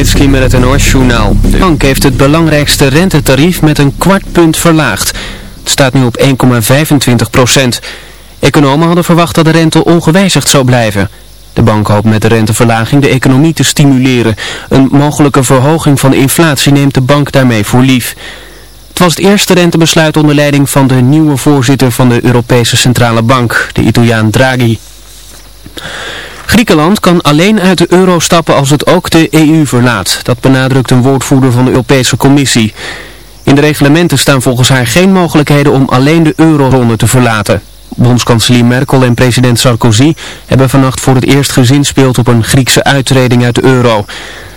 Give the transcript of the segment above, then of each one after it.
Met het NOS-journaal. De bank heeft het belangrijkste rentetarief met een kwart punt verlaagd. Het staat nu op 1,25 procent. Economen hadden verwacht dat de rente ongewijzigd zou blijven. De bank hoopt met de renteverlaging de economie te stimuleren. Een mogelijke verhoging van de inflatie neemt de bank daarmee voor lief. Het was het eerste rentebesluit onder leiding van de nieuwe voorzitter van de Europese Centrale Bank, de Italiaan Draghi. Griekenland kan alleen uit de euro stappen als het ook de EU verlaat. Dat benadrukt een woordvoerder van de Europese Commissie. In de reglementen staan volgens haar geen mogelijkheden om alleen de euroronde te verlaten. Bondskanselier Merkel en president Sarkozy hebben vannacht voor het eerst gezinspeeld op een Griekse uittreding uit de euro.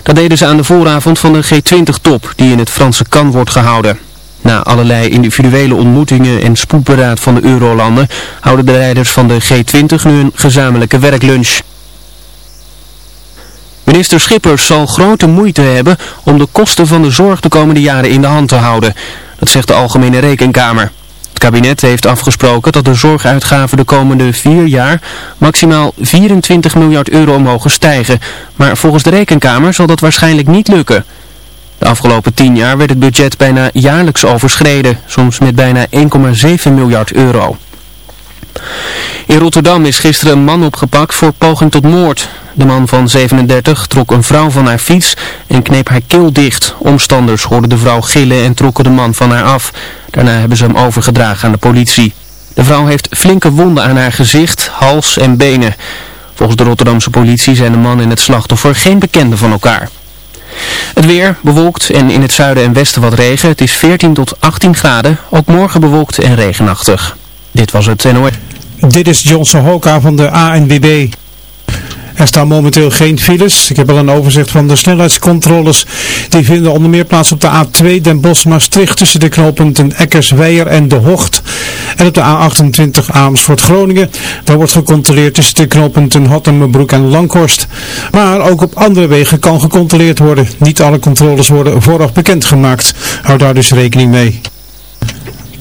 Dat deden ze aan de vooravond van de G20-top die in het Franse Cannes wordt gehouden. Na allerlei individuele ontmoetingen en spoedberaad van de eurolanden houden de leiders van de G20 nu een gezamenlijke werklunch. Minister Schippers zal grote moeite hebben om de kosten van de zorg de komende jaren in de hand te houden. Dat zegt de Algemene Rekenkamer. Het kabinet heeft afgesproken dat de zorguitgaven de komende vier jaar maximaal 24 miljard euro mogen stijgen. Maar volgens de Rekenkamer zal dat waarschijnlijk niet lukken. De afgelopen tien jaar werd het budget bijna jaarlijks overschreden, soms met bijna 1,7 miljard euro. In Rotterdam is gisteren een man opgepakt voor poging tot moord. De man van 37 trok een vrouw van haar fiets en kneep haar keel dicht. Omstanders hoorden de vrouw gillen en trokken de man van haar af. Daarna hebben ze hem overgedragen aan de politie. De vrouw heeft flinke wonden aan haar gezicht, hals en benen. Volgens de Rotterdamse politie zijn de man en het slachtoffer geen bekenden van elkaar. Het weer bewolkt en in het zuiden en westen wat regen. Het is 14 tot 18 graden. Ook morgen bewolkt en regenachtig. Dit was het NOS. Dit is Johnson Hoka van de ANWB. Er staan momenteel geen files. Ik heb al een overzicht van de snelheidscontroles. Die vinden onder meer plaats op de A2 Den Bosch-Maastricht tussen de knooppunten Eckersweijer en De Hocht. En op de A28 Amersfoort-Groningen. Daar wordt gecontroleerd tussen de knooppunten Hottenbroek en Langhorst. Maar ook op andere wegen kan gecontroleerd worden. Niet alle controles worden vooraf bekendgemaakt. Houd daar dus rekening mee.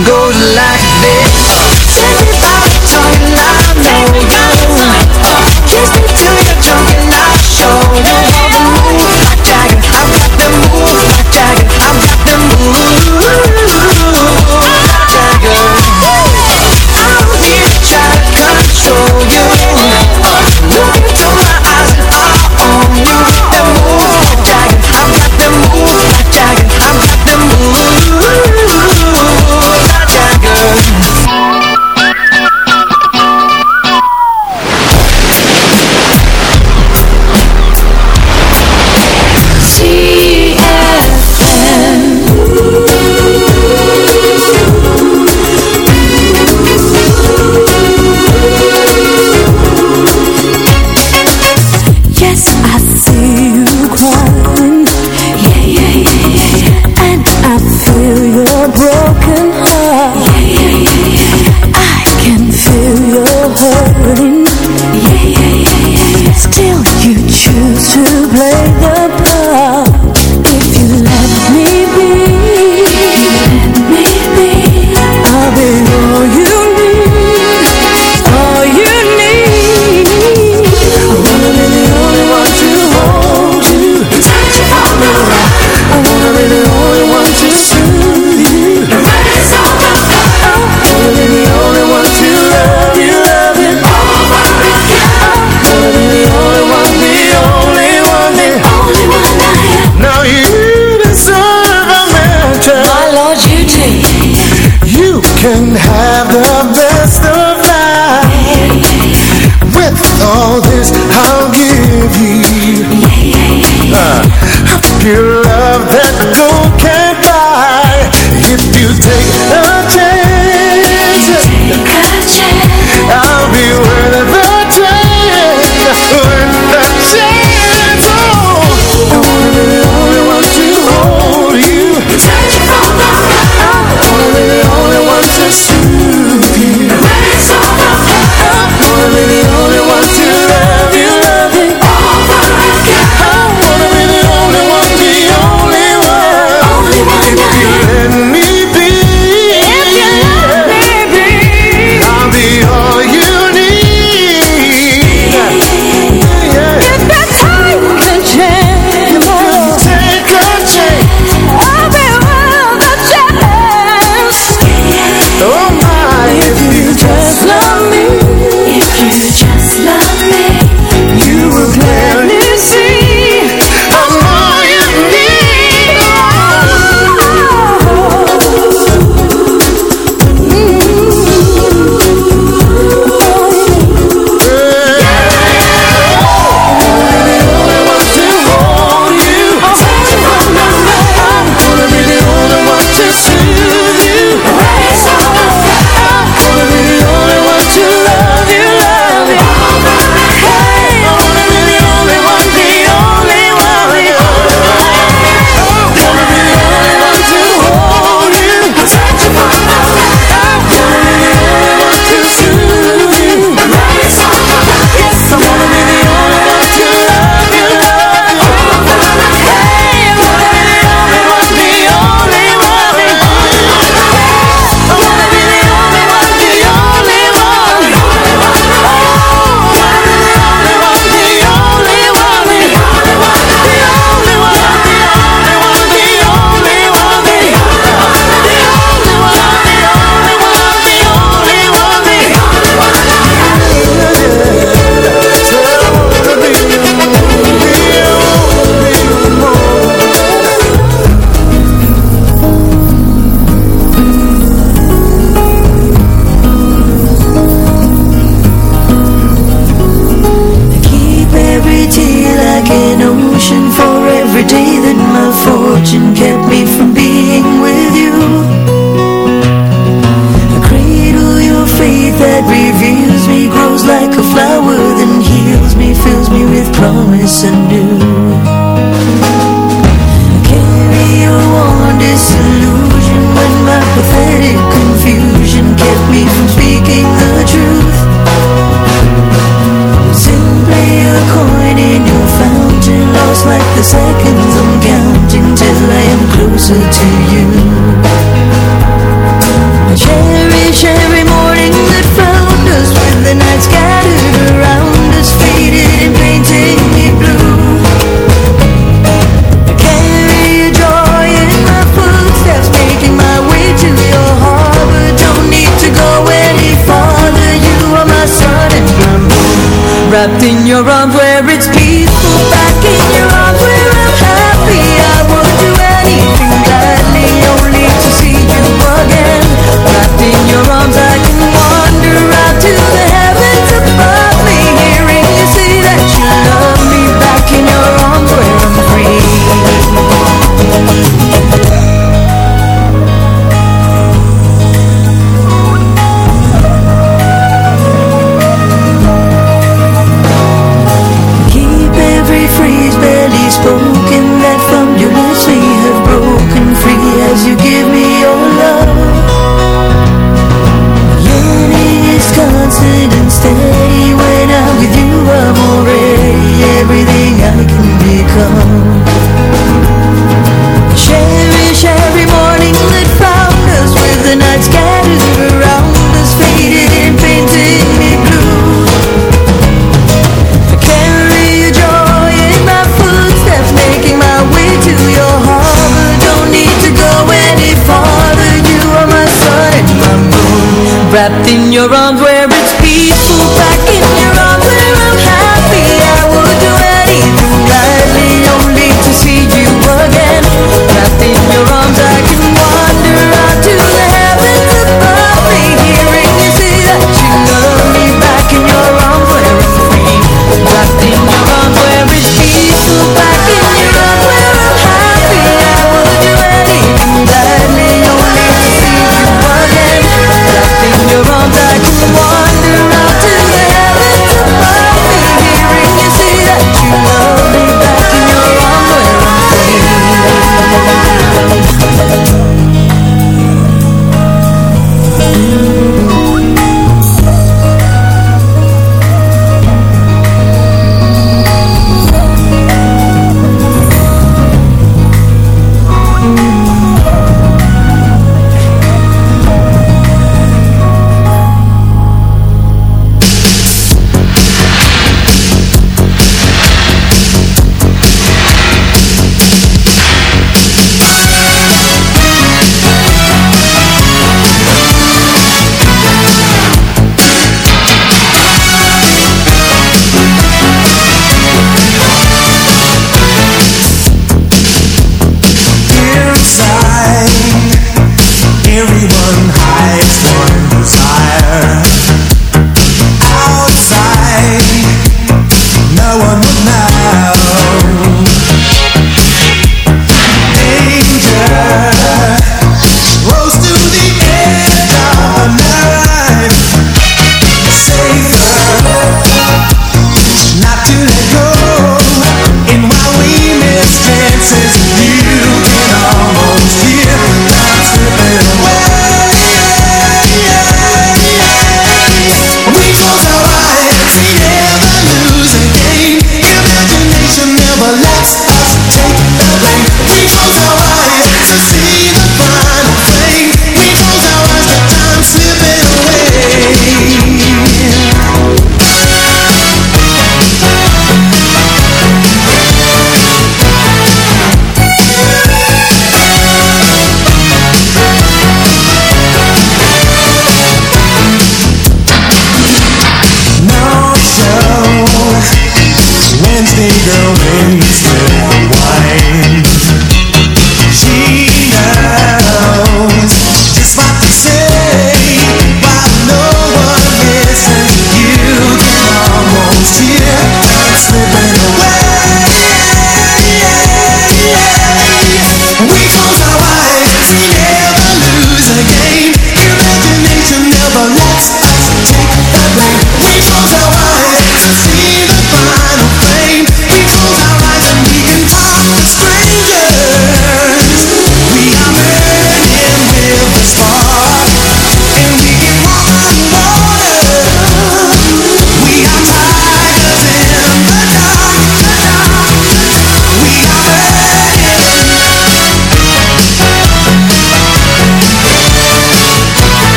goes like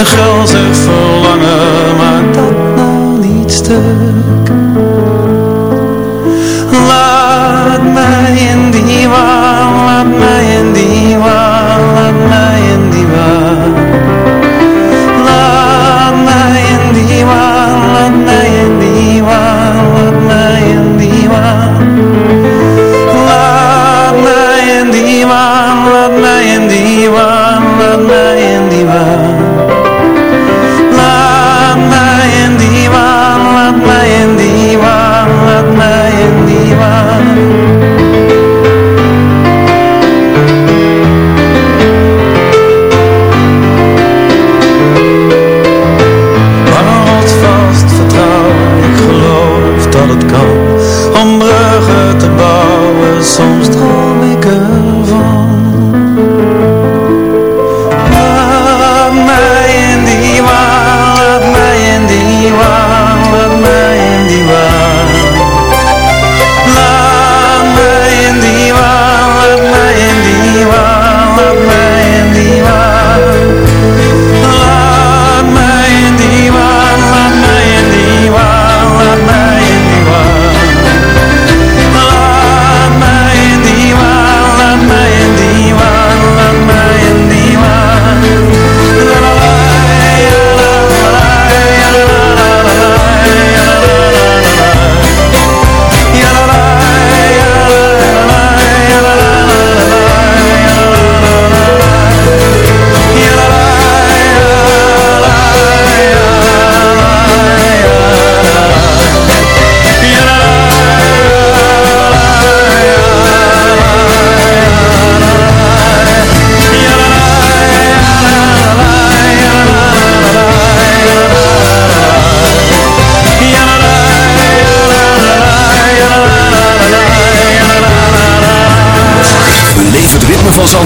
een gulzig verlangen, maar dat nou niet stuk.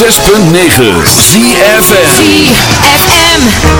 106.9 ZFM ZFM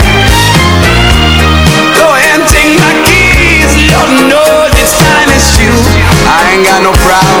no problem.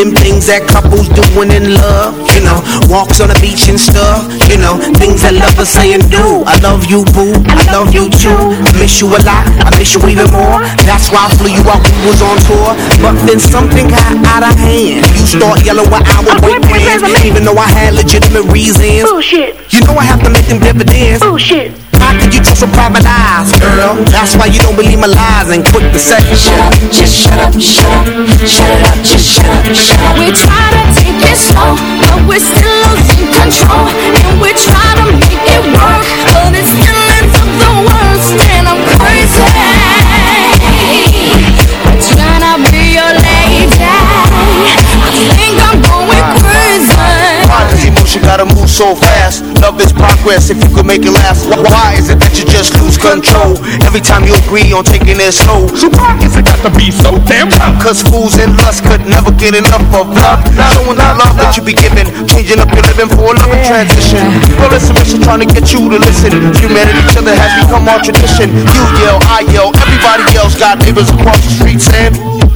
them things that couples doing in love, you know, walks on the beach and stuff, you know, things that lovers say and do. I love you, boo, I love you too. I miss you a lot, I miss you even more. That's why I flew you out, when we was on tour. But then something got out of hand. You start yelling when I was boyfriend, even though I had legitimate reasons. Bullshit. You know I have to make them dividends. Bullshit. How could you trust some private eyes, girl? That's why you don't believe my lies and quick to say Shut up, just shut up, shut up. Shut up, just shut up, shut up. We try to take it slow But we're still losing control. And we try to make it work But it still ends up the worst And I'm crazy. Trying to be your lady. I think I'm going crazy. Why? Does emotion gotta move so fast? Is progress if you could make it last. Why is it that you just lose control? Every time you agree on taking it slow. So why is it got to be so damn tough? Cause fools and lust could never get enough of love. Showing the love that you be giving. Changing up your living for a loving transition. Well, listen, mission trying to get you to listen. Humanity, each other has become our tradition. You yell, I yell, everybody else got neighbors across the street saying.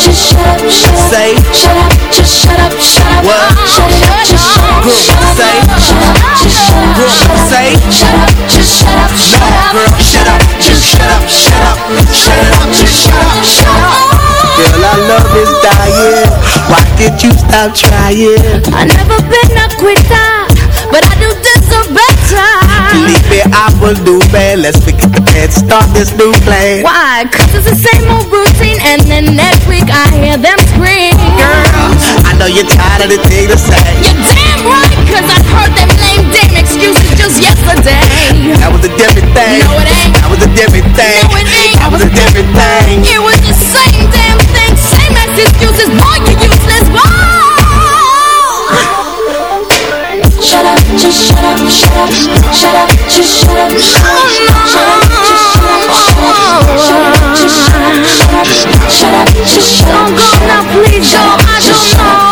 just shut up, shut up Say. Shut up, just shut up, shut up What? Shut up, just shut up, shut up Say. Shut up, just shut up, shut up Say. Shut up, just shut up, shut up girl, shut up, just shut up, shut up, shut up, just shut up, shut up. Girl, our love is dying. Why get you stop trying. I never been a quitter, but I do deserve better. Believe me, I will do bad. Let's forget the bad, start this new plan. Why? Cause it's the same old routine, and then next week I hear them scream. Girl, I know you're tired of the thing to say. You're damn right, cause I heard them lame damn excuses just yesterday. That was a different thing. No, it ain't. That was a different thing. No, it ain't. That was a different thing. It was the same damn thing, same as excuses. Boy, you useless. Boy. Shut up, just shut up, shut up, shut up, just shut up, shut up, shut up, just shut up, shut up, just shut up, shut up, shut up, just shut up, Don't go now, please, yo, I don't know.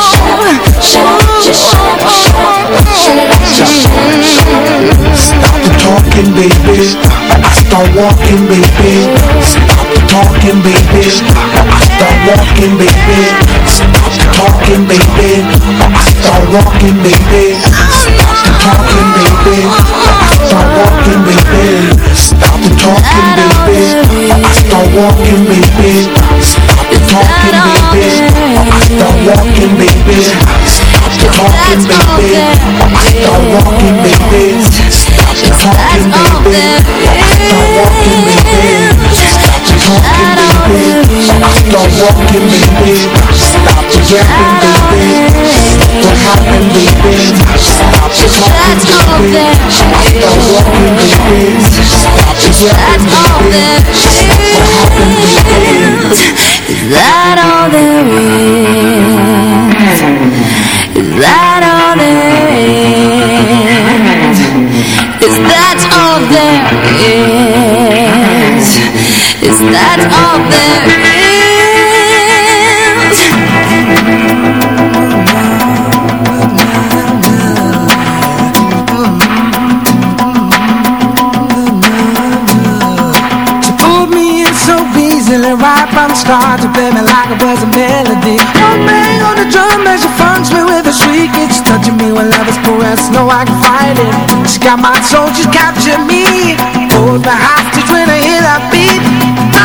shut up, just shut up, shut up, shut up, just shut up, shut up. Stop the talking, baby. I start walking, baby. Stop the talking, baby. I start walking, baby. Stop the talking, baby. I start walking, baby. Walking, baby. Stop talking, baby. I start walking, baby. Stop talking, baby. I start walking, baby. Stop talking, baby. I start walking, baby. Stop the talking, baby. Start walking, baby. Stop the yapping, baby. What happened, baby? Stop the talking, baby. Start walking, baby. Stop the yapping, baby. What happened, baby? Is that all there is? Is that all there is? Is that all there is? Is that all there is? She pulled me in so easily right from the start To play me like it was a melody. One bang on the drum as she funks me with a shriek. It's touching me when love is caressed, no I can fight it. She got my soul, she's captured me. Hold my hostage when I hear that beat